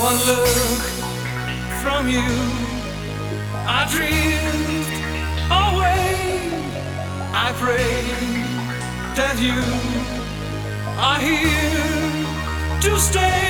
One look from you, I drift away. I pray that you are here to stay.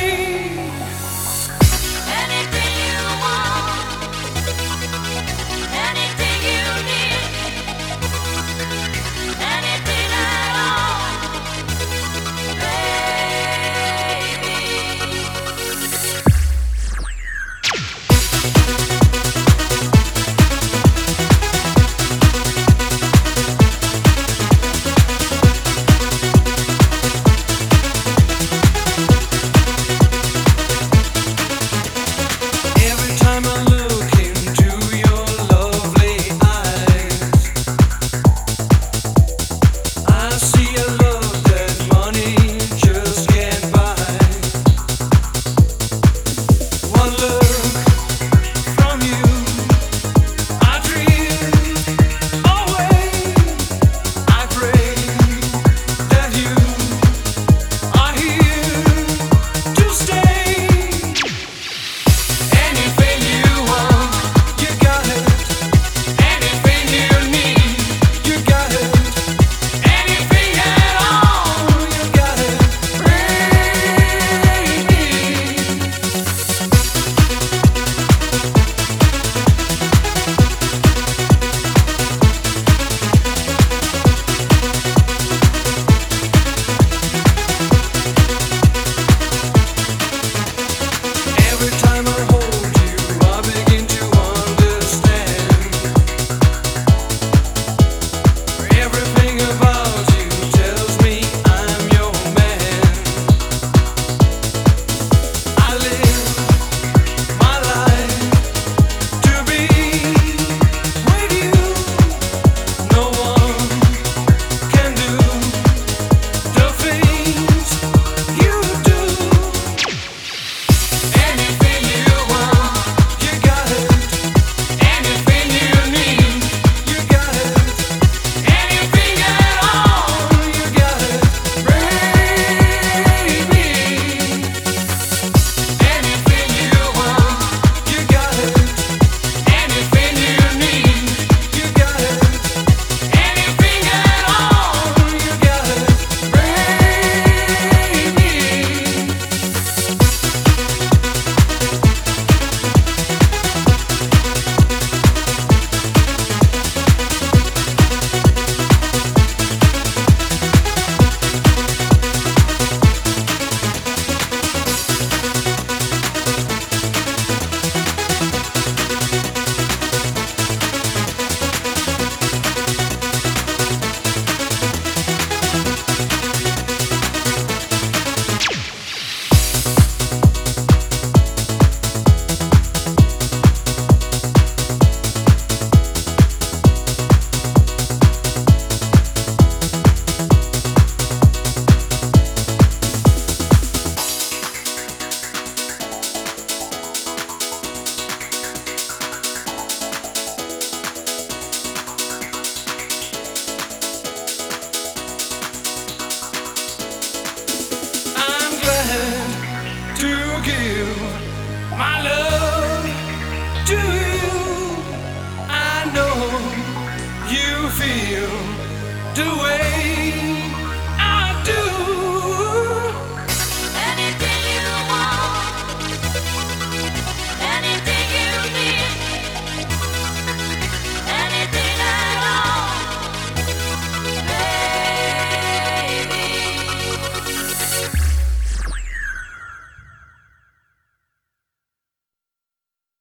my love to you. I know you feel the way.